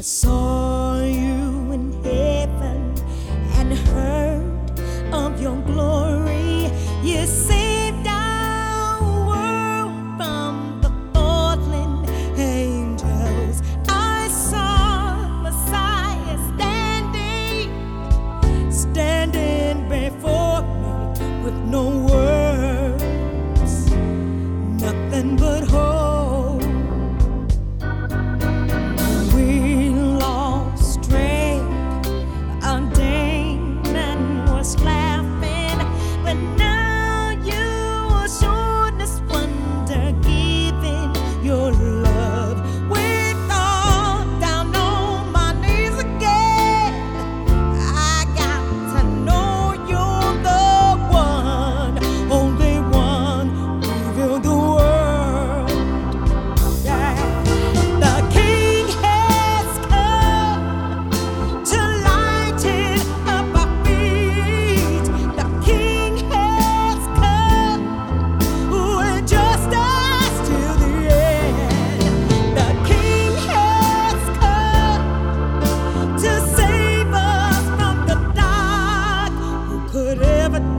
I saw ever